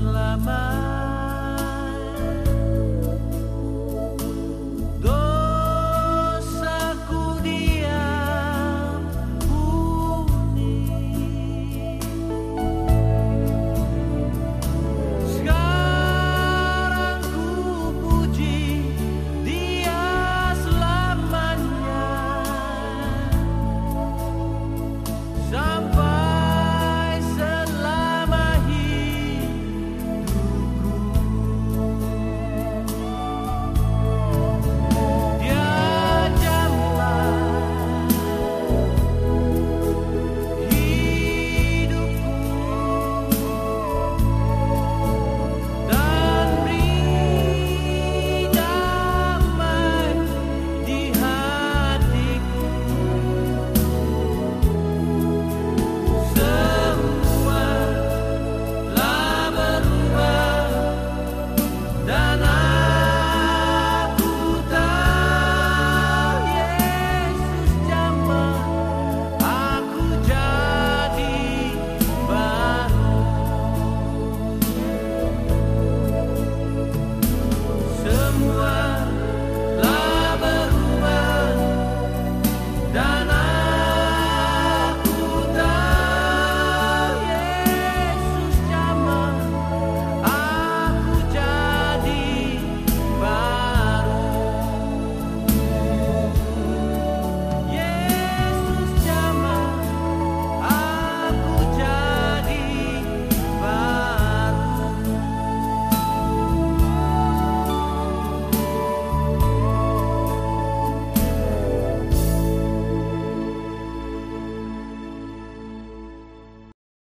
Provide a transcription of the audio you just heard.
selama